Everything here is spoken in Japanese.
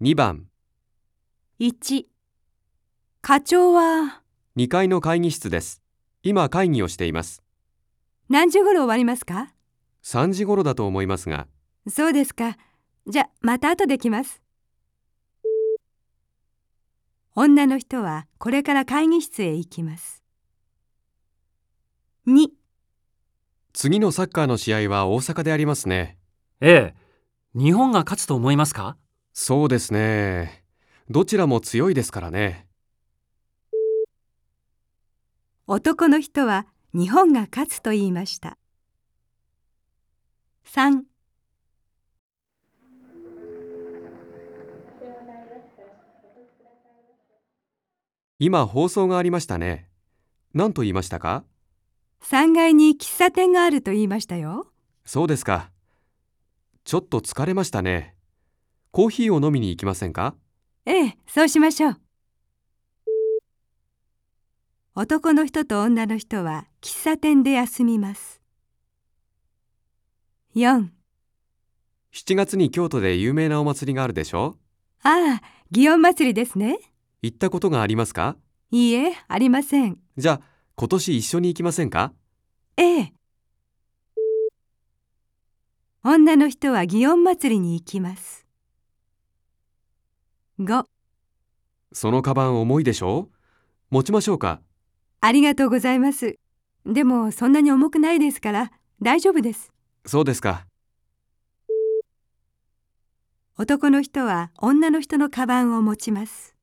2番。1課長は。2階の会議室です。今会議をしています。何時頃終わりますか？3時頃だと思いますが。そうですか。じゃ、また後で来ます。女の人はこれから会議室へ行きます。2次のサッカーの試合は大阪でありますね。ええ。日本が勝つと思いますか？そうですね。どちらも強いですからね。男の人は日本が勝つと言いました。3今放送がありましたね。何と言いましたか？3階に喫茶店があると言いましたよ。そうですか。ちょっと疲れましたねコーヒーを飲みに行きませんか？ええ、そうしましょう。男の人と女の人は喫茶店で休みます。4 7月に京都で有名なお祭りがあるでしょ？ああ、祇園祭りですね。行ったことがありますか？いいえ、ありません。じゃあ今年一緒に行きませんか？ええ。女の人は祇園祭りに行きます。5そのカバン重いでしょ？持ちましょうかありがとうございます。でもそんなに重くないですから大丈夫です。そうですか男の人は女の人のカバンを持ちます。